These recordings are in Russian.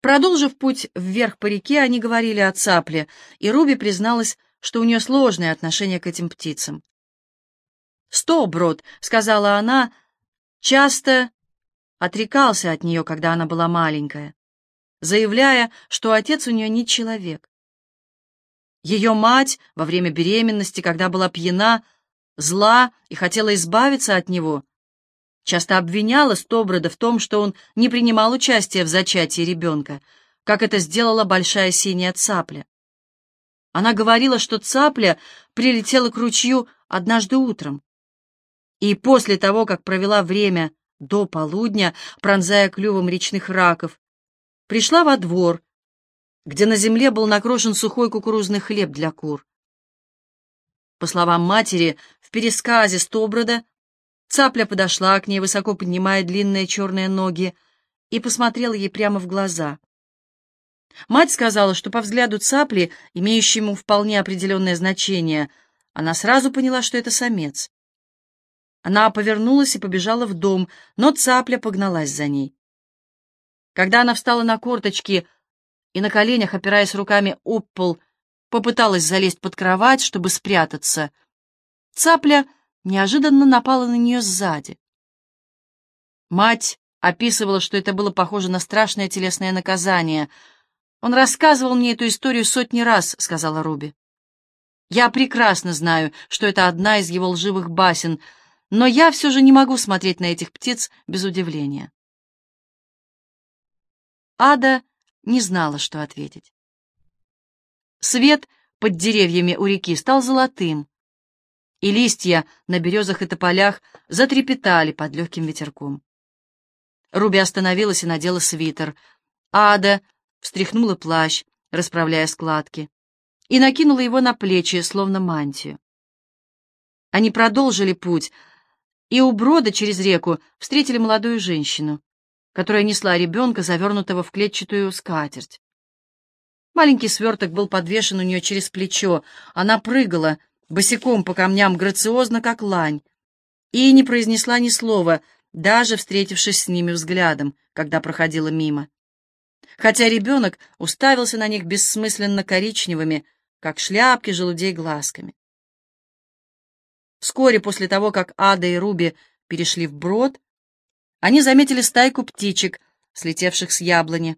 Продолжив путь вверх по реке, они говорили о цапле, и Руби призналась, что у нее сложное отношение к этим птицам. «Стоброд», — сказала она, часто отрекался от нее, когда она была маленькая, заявляя, что отец у нее не человек. Ее мать во время беременности, когда была пьяна, зла и хотела избавиться от него, часто обвиняла Стоброда в том, что он не принимал участия в зачатии ребенка, как это сделала большая синяя цапля. Она говорила, что цапля прилетела к ручью однажды утром. И после того, как провела время до полудня, пронзая клювом речных раков, пришла во двор, где на земле был накрошен сухой кукурузный хлеб для кур. По словам матери, в пересказе Стоброда цапля подошла к ней, высоко поднимая длинные черные ноги, и посмотрела ей прямо в глаза. Мать сказала, что по взгляду цапли, имеющему вполне определенное значение, она сразу поняла, что это самец. Она повернулась и побежала в дом, но цапля погналась за ней. Когда она встала на корточки и на коленях, опираясь руками об пол, попыталась залезть под кровать, чтобы спрятаться, цапля неожиданно напала на нее сзади. Мать описывала, что это было похоже на страшное телесное наказание. «Он рассказывал мне эту историю сотни раз», — сказала Руби. «Я прекрасно знаю, что это одна из его лживых басен, но я все же не могу смотреть на этих птиц без удивления». Ада не знала, что ответить. Свет под деревьями у реки стал золотым, и листья на березах и тополях затрепетали под легким ветерком. Руби остановилась и надела свитер. Ада встряхнула плащ, расправляя складки, и накинула его на плечи, словно мантию. Они продолжили путь, и у брода через реку встретили молодую женщину, которая несла ребенка, завернутого в клетчатую скатерть. Маленький сверток был подвешен у нее через плечо. Она прыгала, босиком по камням грациозно, как лань, и не произнесла ни слова, даже встретившись с ними взглядом, когда проходила мимо. Хотя ребенок уставился на них бессмысленно коричневыми, как шляпки желудей глазками. Вскоре после того, как Ада и Руби перешли в брод, они заметили стайку птичек, слетевших с яблони,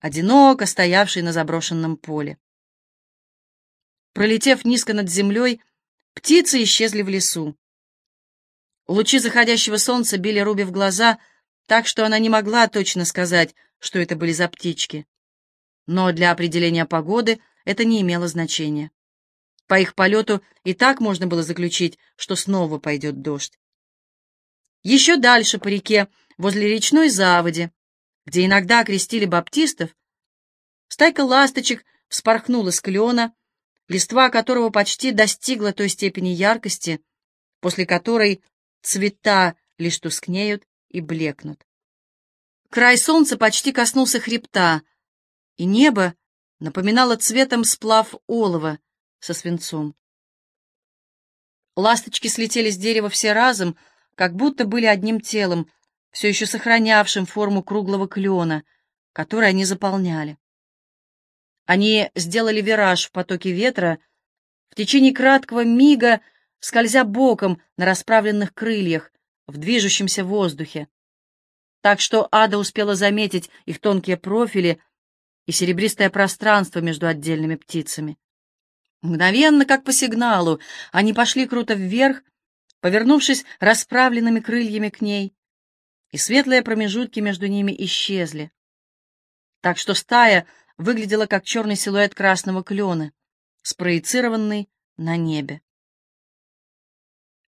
одиноко стоявшей на заброшенном поле. Пролетев низко над землей, птицы исчезли в лесу. Лучи заходящего солнца били Руби в глаза, так что она не могла точно сказать, что это были за птички. Но для определения погоды это не имело значения. По их полету и так можно было заключить, что снова пойдет дождь. Еще дальше по реке, возле речной заводи, где иногда крестили баптистов, стайка ласточек вспорхнула с клена, листва которого почти достигла той степени яркости, после которой цвета лишь тускнеют и блекнут. Край солнца почти коснулся хребта, и небо напоминало цветом сплав олова со свинцом. Ласточки слетели с дерева все разом, как будто были одним телом, все еще сохранявшим форму круглого клена, который они заполняли. Они сделали вираж в потоке ветра, в течение краткого мига, скользя боком на расправленных крыльях, в движущемся воздухе. Так что Ада успела заметить их тонкие профили и серебристое пространство между отдельными птицами. Мгновенно, как по сигналу, они пошли круто вверх, повернувшись расправленными крыльями к ней, и светлые промежутки между ними исчезли. Так что стая выглядела как черный силуэт красного клена, спроецированный на небе.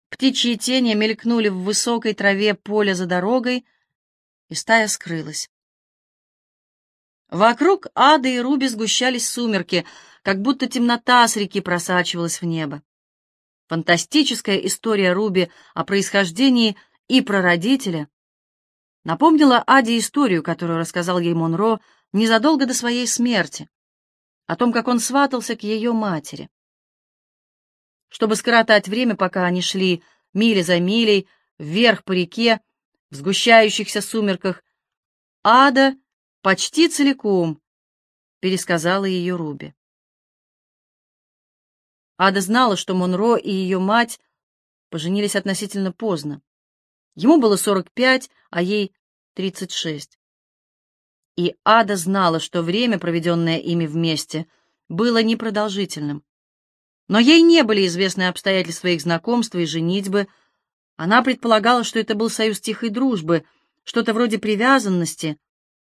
Птичьи тени мелькнули в высокой траве поля за дорогой, и стая скрылась. Вокруг Ады и Руби сгущались сумерки, как будто темнота с реки просачивалась в небо. Фантастическая история Руби о происхождении и прародителя напомнила Аде историю, которую рассказал ей Монро незадолго до своей смерти, о том, как он сватался к ее матери. Чтобы скоротать время, пока они шли мили за милей вверх по реке, в сгущающихся сумерках, Ада почти целиком пересказала ее Руби. Ада знала, что Монро и ее мать поженились относительно поздно. Ему было 45, а ей 36. И Ада знала, что время, проведенное ими вместе, было непродолжительным. Но ей не были известны обстоятельства их знакомства и женитьбы. Она предполагала, что это был союз тихой дружбы, что-то вроде привязанности,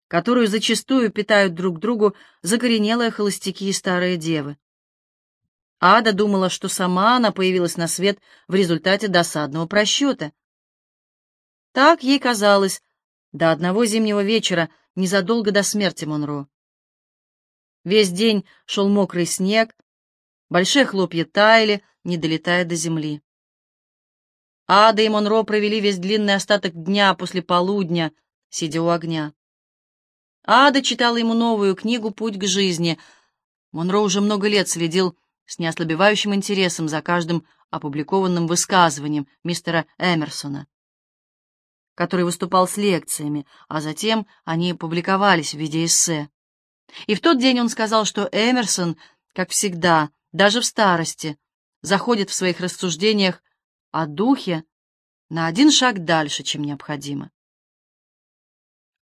которую зачастую питают друг другу закоренелые холостяки и старые девы. Ада думала, что сама она появилась на свет в результате досадного просчета. Так ей казалось до одного зимнего вечера, незадолго до смерти Монро. Весь день шел мокрый снег, большие хлопья таяли, не долетая до земли. Ада и Монро провели весь длинный остаток дня после полудня, сидя у огня. Ада читала ему новую книгу «Путь к жизни». Монро уже много лет следил с неослабевающим интересом за каждым опубликованным высказыванием мистера Эмерсона, который выступал с лекциями, а затем они публиковались в виде эссе. И в тот день он сказал, что Эмерсон, как всегда, даже в старости, заходит в своих рассуждениях о духе на один шаг дальше, чем необходимо.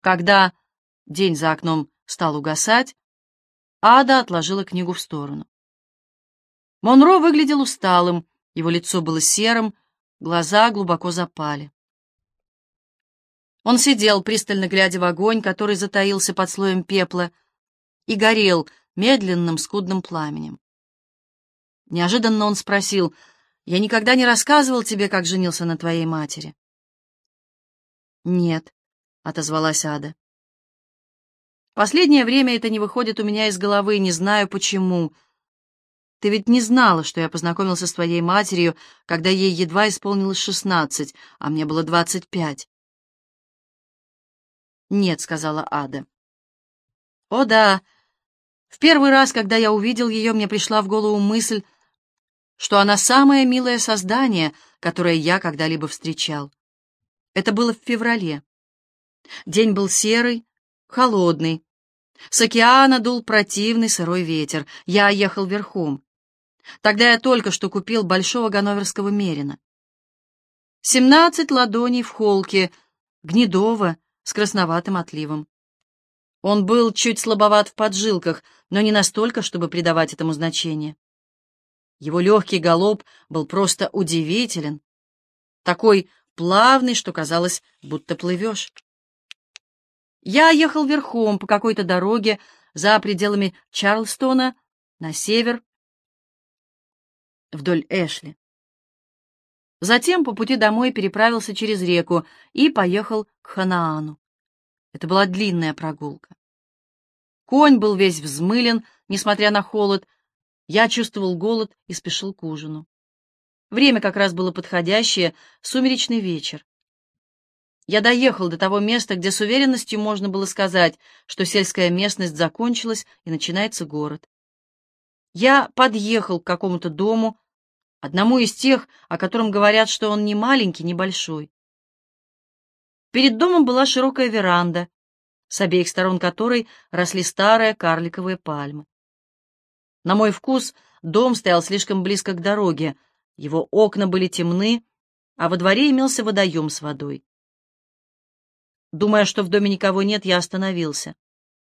Когда день за окном стал угасать, Ада отложила книгу в сторону. Монро выглядел усталым, его лицо было серым, глаза глубоко запали. Он сидел, пристально глядя в огонь, который затаился под слоем пепла, и горел медленным, скудным пламенем. Неожиданно он спросил, «Я никогда не рассказывал тебе, как женился на твоей матери?» «Нет», — отозвалась Ада. «Последнее время это не выходит у меня из головы, не знаю почему», ты ведь не знала, что я познакомился с твоей матерью, когда ей едва исполнилось шестнадцать, а мне было двадцать пять. «Нет», — сказала Ада. «О да. В первый раз, когда я увидел ее, мне пришла в голову мысль, что она самое милое создание, которое я когда-либо встречал. Это было в феврале. День был серый, холодный. С океана дул противный сырой ветер. Я ехал верхом. Тогда я только что купил большого ганноверского мерина. Семнадцать ладоней в холке, гнедого, с красноватым отливом. Он был чуть слабоват в поджилках, но не настолько, чтобы придавать этому значение. Его легкий галоп был просто удивителен, такой плавный, что казалось, будто плывешь. Я ехал верхом по какой-то дороге за пределами Чарльстона на север вдоль Эшли. Затем по пути домой переправился через реку и поехал к Ханаану. Это была длинная прогулка. Конь был весь взмылен, несмотря на холод. Я чувствовал голод и спешил к ужину. Время как раз было подходящее, сумеречный вечер. Я доехал до того места, где с уверенностью можно было сказать, что сельская местность закончилась и начинается город. Я подъехал к какому-то дому, одному из тех, о котором говорят, что он не маленький, не большой. Перед домом была широкая веранда, с обеих сторон которой росли старые карликовые пальмы. На мой вкус дом стоял слишком близко к дороге, его окна были темны, а во дворе имелся водоем с водой. Думая, что в доме никого нет, я остановился,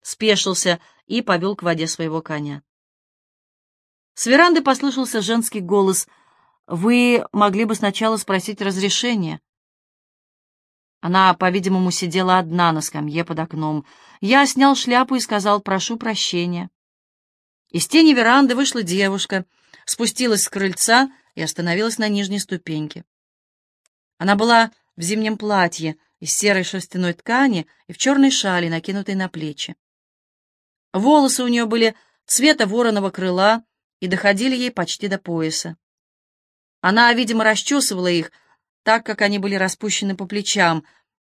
спешился и повел к воде своего коня. С веранды послышался женский голос — вы могли бы сначала спросить разрешения. Она, по-видимому, сидела одна на скамье под окном. Я снял шляпу и сказал «прошу прощения». Из тени веранды вышла девушка, спустилась с крыльца и остановилась на нижней ступеньке. Она была в зимнем платье из серой шерстяной ткани и в черной шали, накинутой на плечи. Волосы у нее были цвета вороного крыла и доходили ей почти до пояса. Она, видимо, расчесывала их, так как они были распущены по плечам.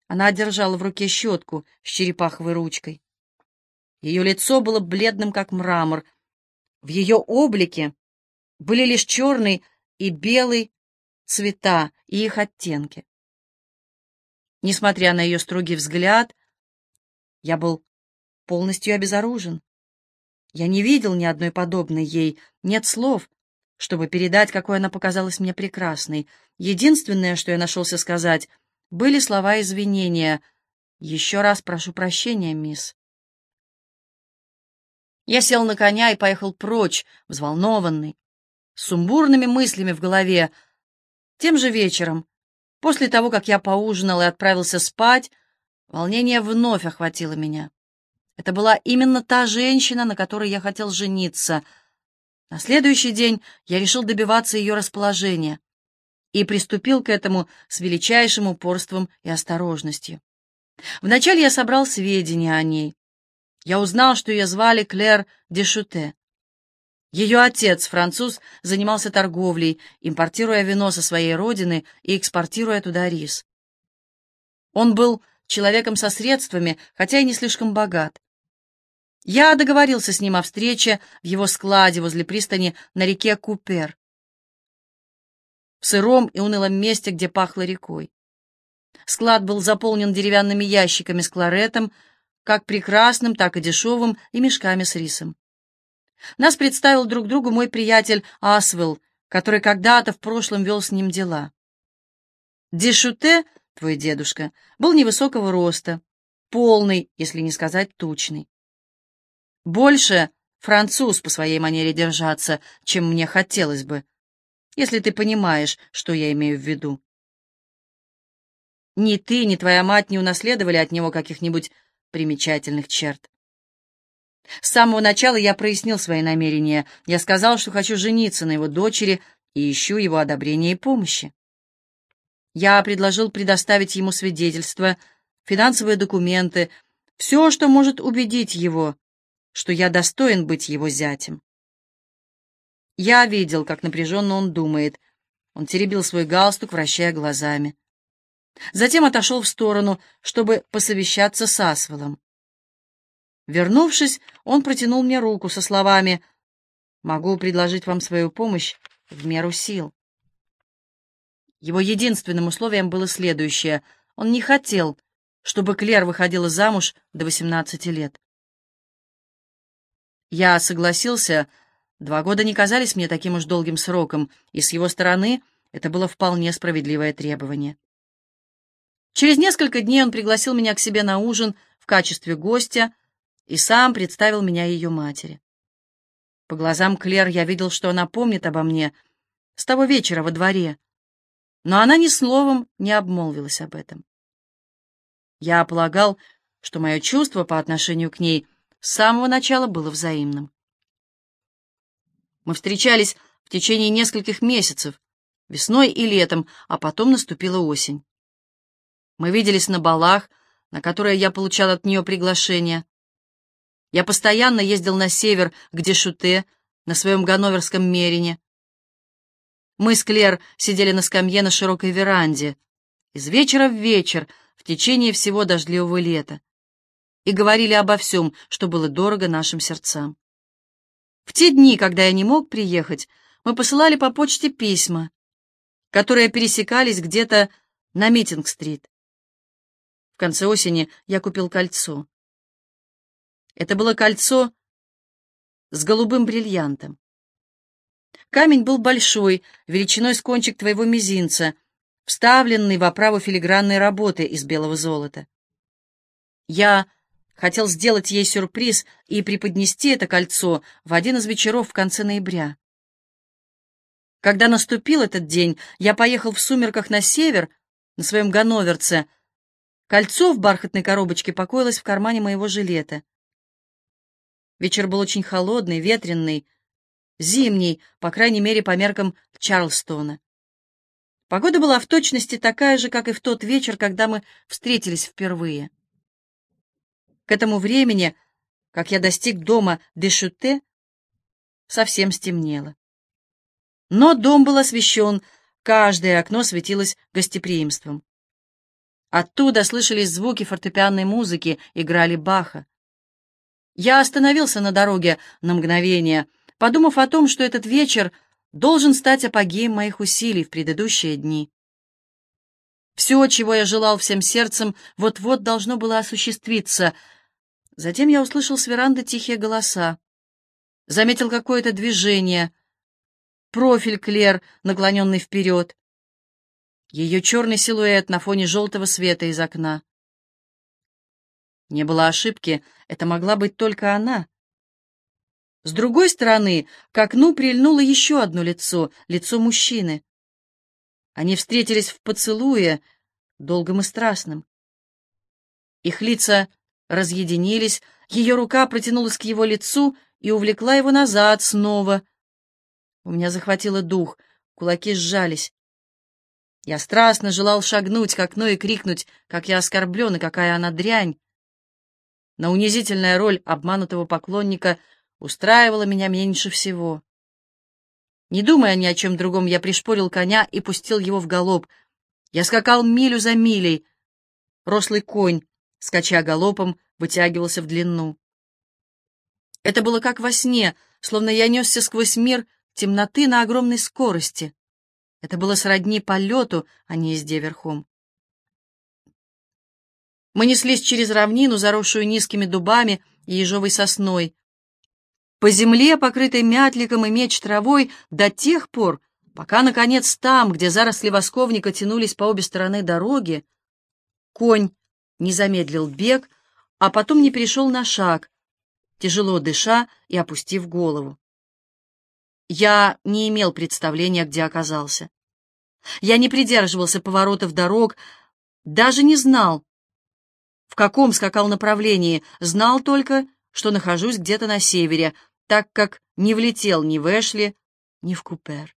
Она держала в руке щетку с черепаховой ручкой. Ее лицо было бледным, как мрамор. В ее облике были лишь черный и белый цвета и их оттенки. Несмотря на ее строгий взгляд, я был полностью обезоружен. Я не видел ни одной подобной ей, нет слов, чтобы передать, какой она показалась мне прекрасной. Единственное, что я нашелся сказать, были слова извинения. «Еще раз прошу прощения, мисс». Я сел на коня и поехал прочь, взволнованный, с сумбурными мыслями в голове. Тем же вечером, после того, как я поужинал и отправился спать, волнение вновь охватило меня. Это была именно та женщина, на которой я хотел жениться. На следующий день я решил добиваться ее расположения и приступил к этому с величайшим упорством и осторожностью. Вначале я собрал сведения о ней. Я узнал, что ее звали Клэр Дешуте. Ее отец, француз, занимался торговлей, импортируя вино со своей родины и экспортируя туда рис. Он был человеком со средствами, хотя и не слишком богат. Я договорился с ним о встрече в его складе возле пристани на реке Купер, в сыром и унылом месте, где пахло рекой. Склад был заполнен деревянными ящиками с кларетом, как прекрасным, так и дешевым, и мешками с рисом. Нас представил друг другу мой приятель Асвелл, который когда-то в прошлом вел с ним дела. Дешуте, твой дедушка, был невысокого роста, полный, если не сказать тучный. Больше француз по своей манере держаться, чем мне хотелось бы, если ты понимаешь, что я имею в виду. Ни ты, ни твоя мать не унаследовали от него каких-нибудь примечательных черт. С самого начала я прояснил свои намерения. Я сказал, что хочу жениться на его дочери и ищу его одобрения и помощи. Я предложил предоставить ему свидетельства, финансовые документы, все, что может убедить его, что я достоин быть его зятем. Я видел, как напряженно он думает. Он теребил свой галстук, вращая глазами. Затем отошел в сторону, чтобы посовещаться с Асвелом. Вернувшись, он протянул мне руку со словами «Могу предложить вам свою помощь в меру сил». Его единственным условием было следующее. Он не хотел, чтобы Клер выходила замуж до 18 лет. Я согласился, два года не казались мне таким уж долгим сроком, и с его стороны это было вполне справедливое требование. Через несколько дней он пригласил меня к себе на ужин в качестве гостя и сам представил меня ее матери. По глазам Клер я видел, что она помнит обо мне с того вечера во дворе, но она ни словом не обмолвилась об этом. Я полагал, что мое чувство по отношению к ней с самого начала было взаимным. Мы встречались в течение нескольких месяцев, весной и летом, а потом наступила осень. Мы виделись на балах, на которые я получал от нее приглашение. Я постоянно ездил на север, где Шуте, на своем ганноверском мерине. Мы с Клер сидели на скамье на широкой веранде, из вечера в вечер, в течение всего дождливого лета, и говорили обо всем, что было дорого нашим сердцам. В те дни, когда я не мог приехать, мы посылали по почте письма, которые пересекались где-то на Митинг-стрит. В конце осени я купил кольцо. Это было кольцо с голубым бриллиантом. Камень был большой, величиной с кончик твоего мизинца, вставленный в оправу филигранной работы из белого золота. Я хотел сделать ей сюрприз и преподнести это кольцо в один из вечеров в конце ноября. Когда наступил этот день, я поехал в сумерках на север на своем ганноверце, Кольцо в бархатной коробочке покоилось в кармане моего жилета. Вечер был очень холодный, ветренный, зимний, по крайней мере, по меркам Чарльстона. Погода была в точности такая же, как и в тот вечер, когда мы встретились впервые. К этому времени, как я достиг дома Дешуте, совсем стемнело. Но дом был освещен, каждое окно светилось гостеприимством. Оттуда слышались звуки фортепианной музыки, играли Баха. Я остановился на дороге на мгновение, подумав о том, что этот вечер должен стать апогеем моих усилий в предыдущие дни. Все, чего я желал всем сердцем, вот-вот должно было осуществиться. Затем я услышал с веранды тихие голоса. Заметил какое-то движение. Профиль Клер, наклоненный вперед. Ее черный силуэт на фоне желтого света из окна. Не было ошибки, это могла быть только она. С другой стороны, к окну прильнуло еще одно лицо, лицо мужчины. Они встретились в поцелуе, долгом и страстном. Их лица разъединились, ее рука протянулась к его лицу и увлекла его назад снова. У меня захватило дух, кулаки сжались. Я страстно желал шагнуть к окну и крикнуть, как я оскорблен и какая она дрянь. Но унизительная роль обманутого поклонника устраивала меня меньше всего. Не думая ни о чем другом, я пришпорил коня и пустил его в галоп. Я скакал милю за милей. Рослый конь, скача галопом, вытягивался в длину. Это было как во сне, словно я несся сквозь мир темноты на огромной скорости. Это было сродни полету, а не езде верхом. Мы неслись через равнину, заросшую низкими дубами и ежовой сосной. По земле, покрытой мятликом и меч травой, до тех пор, пока, наконец, там, где заросли восковника тянулись по обе стороны дороги, конь не замедлил бег, а потом не перешел на шаг, тяжело дыша и опустив голову. Я не имел представления, где оказался. Я не придерживался поворотов дорог, даже не знал, в каком скакал направлении, знал только, что нахожусь где-то на севере, так как не влетел ни в Эшли, ни в Купер.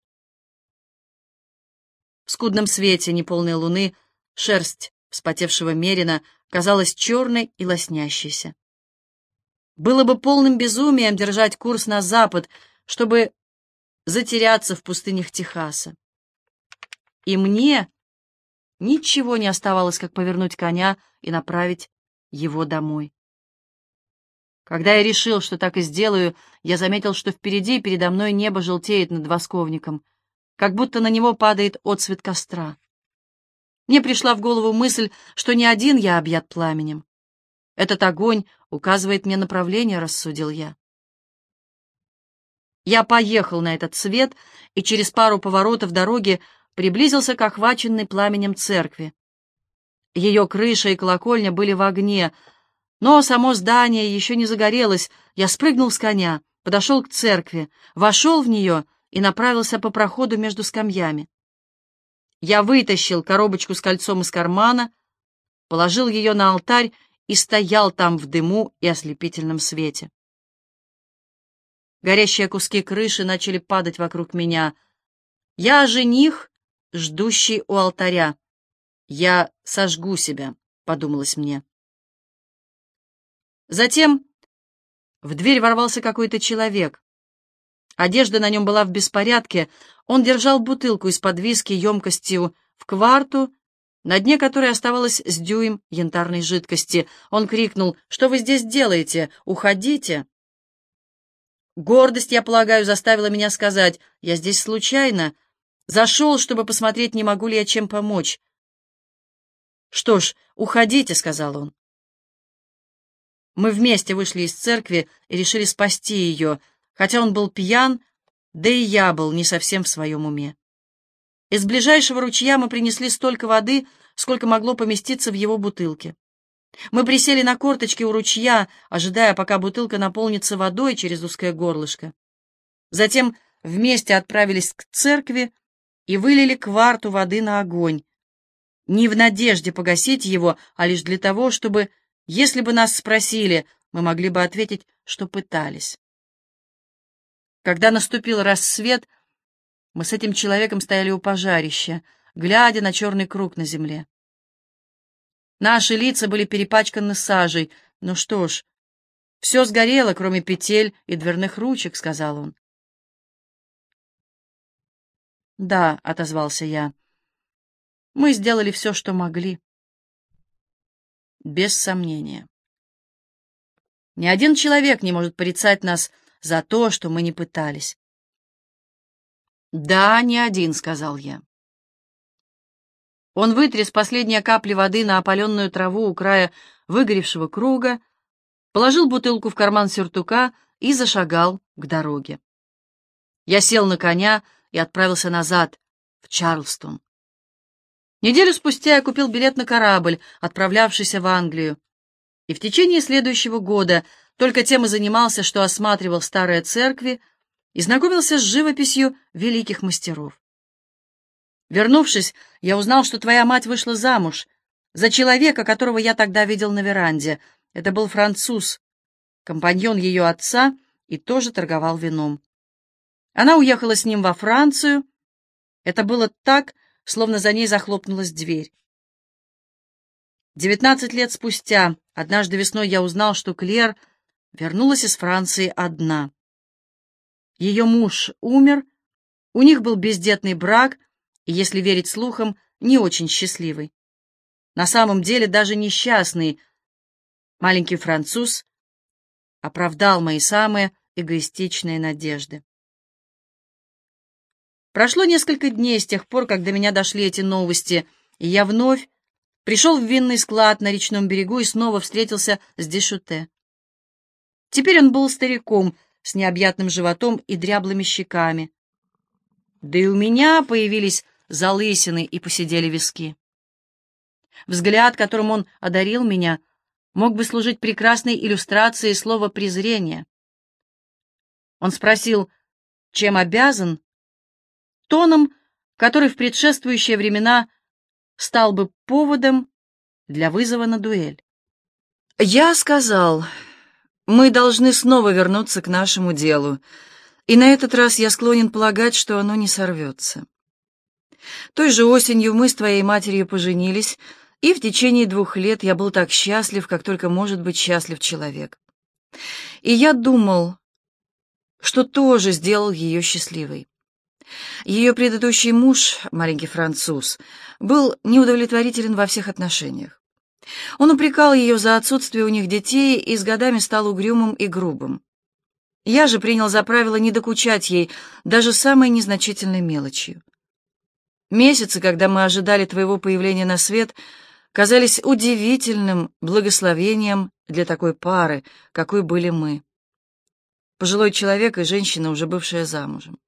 В скудном свете неполной луны шерсть вспотевшего Мерина казалась черной и лоснящейся. Было бы полным безумием держать курс на запад, чтобы затеряться в пустынях Техаса. И мне Ничего не оставалось, как повернуть коня и направить его домой. Когда я решил, что так и сделаю, я заметил, что впереди передо мной небо желтеет над восковником, как будто на него падает отсвет костра. Мне пришла в голову мысль, что не один я объят пламенем. Этот огонь указывает мне направление, рассудил я. Я поехал на этот свет, и через пару поворотов дороги приблизился к охваченной пламенем церкви. Ее крыша и колокольня были в огне, но само здание еще не загорелось. Я спрыгнул с коня, подошел к церкви, вошел в нее и направился по проходу между скамьями. Я вытащил коробочку с кольцом из кармана, положил ее на алтарь и стоял там в дыму и ослепительном свете. Горящие куски крыши начали падать вокруг меня. Я жених, ждущий у алтаря. «Я сожгу себя», — подумалось мне. Затем в дверь ворвался какой-то человек. Одежда на нем была в беспорядке. Он держал бутылку из-под виски емкостью в кварту, на дне которой оставалось с дюйм янтарной жидкости. Он крикнул, «Что вы здесь делаете? Уходите!» Гордость, я полагаю, заставила меня сказать, «Я здесь случайно, Зашел, чтобы посмотреть, не могу ли я чем помочь. «Что ж, уходите», — сказал он. Мы вместе вышли из церкви и решили спасти ее, хотя он был пьян, да и я был не совсем в своем уме. Из ближайшего ручья мы принесли столько воды, сколько могло поместиться в его бутылке. Мы присели на корточки у ручья, ожидая, пока бутылка наполнится водой через узкое горлышко. Затем вместе отправились к церкви, и вылили кварту воды на огонь, не в надежде погасить его, а лишь для того, чтобы, если бы нас спросили, мы могли бы ответить, что пытались. Когда наступил рассвет, мы с этим человеком стояли у пожарища, глядя на черный круг на земле. Наши лица были перепачканы сажей. Ну что ж, все сгорело, кроме петель и дверных ручек, — сказал он. «Да», — отозвался я. «Мы сделали все, что могли». Без сомнения. Ни один человек не может порицать нас за то, что мы не пытались. «Да, не один», — сказал я. Он вытряс последние капли воды на опаленную траву у края выгоревшего круга, положил бутылку в карман сюртука и зашагал к дороге. Я сел на коня и отправился назад, в Чарлстон. Неделю спустя я купил билет на корабль, отправлявшийся в Англию, и в течение следующего года только тем и занимался, что осматривал старые церкви и знакомился с живописью великих мастеров. Вернувшись, я узнал, что твоя мать вышла замуж за человека, которого я тогда видел на веранде. Это был француз, компаньон ее отца, и тоже торговал вином. Она уехала с ним во Францию. Это было так, словно за ней захлопнулась дверь. Девятнадцать лет спустя, однажды весной, я узнал, что Клер вернулась из Франции одна. Ее муж умер, у них был бездетный брак, и, если верить слухам, не очень счастливый. На самом деле даже несчастный маленький француз оправдал мои самые эгоистичные надежды. Прошло несколько дней с тех пор, как до меня дошли эти новости, и я вновь пришел в винный склад на речном берегу и снова встретился с Дешуте. Теперь он был стариком с необъятным животом и дряблыми щеками. Да и у меня появились залысины и посидели виски. Взгляд, которым он одарил меня, мог бы служить прекрасной иллюстрацией слова презрения. Он спросил, чем обязан, тоном, который в предшествующие времена стал бы поводом для вызова на дуэль. Я сказал, мы должны снова вернуться к нашему делу, и на этот раз я склонен полагать, что оно не сорвется. Той же осенью мы с твоей матерью поженились, и в течение двух лет я был так счастлив, как только может быть счастлив человек. И я думал, что тоже сделал ее счастливой. Ее предыдущий муж, маленький француз, был неудовлетворителен во всех отношениях. Он упрекал ее за отсутствие у них детей и с годами стал угрюмым и грубым. Я же принял за правило не докучать ей даже самой незначительной мелочью. Месяцы, когда мы ожидали твоего появления на свет, казались удивительным благословением для такой пары, какой были мы. Пожилой человек и женщина, уже бывшая замужем.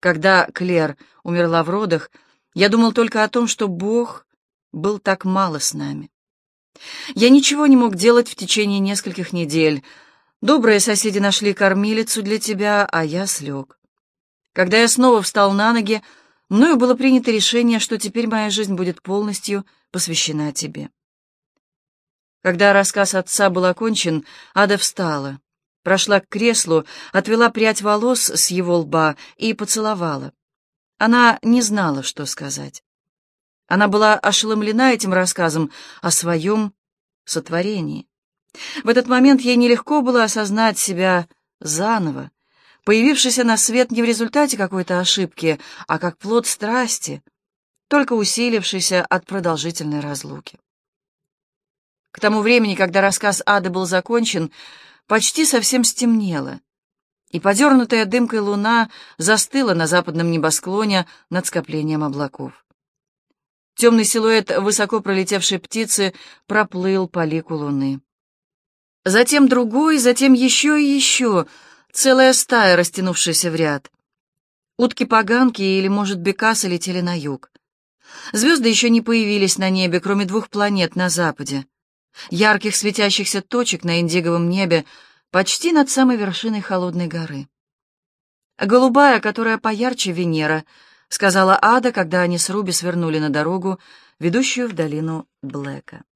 Когда Клер умерла в родах, я думал только о том, что Бог был так мало с нами. Я ничего не мог делать в течение нескольких недель. Добрые соседи нашли кормилицу для тебя, а я слег. Когда я снова встал на ноги, мною было принято решение, что теперь моя жизнь будет полностью посвящена тебе. Когда рассказ отца был окончен, Ада встала прошла к креслу, отвела прядь волос с его лба и поцеловала. Она не знала, что сказать. Она была ошеломлена этим рассказом о своем сотворении. В этот момент ей нелегко было осознать себя заново, появившейся на свет не в результате какой-то ошибки, а как плод страсти, только усилившийся от продолжительной разлуки. К тому времени, когда рассказ Ады был закончен, почти совсем стемнело, и подернутая дымкой луна застыла на западном небосклоне над скоплением облаков. Темный силуэт высоко пролетевшей птицы проплыл по лику луны. Затем другой, затем еще и еще, целая стая, растянувшаяся в ряд. Утки-поганки или, может, бекасы летели на юг. Звезды еще не появились на небе, кроме двух планет на западе ярких светящихся точек на индиговом небе почти над самой вершиной холодной горы. «Голубая, которая поярче Венера», — сказала Ада, когда они с Руби свернули на дорогу, ведущую в долину Блэка.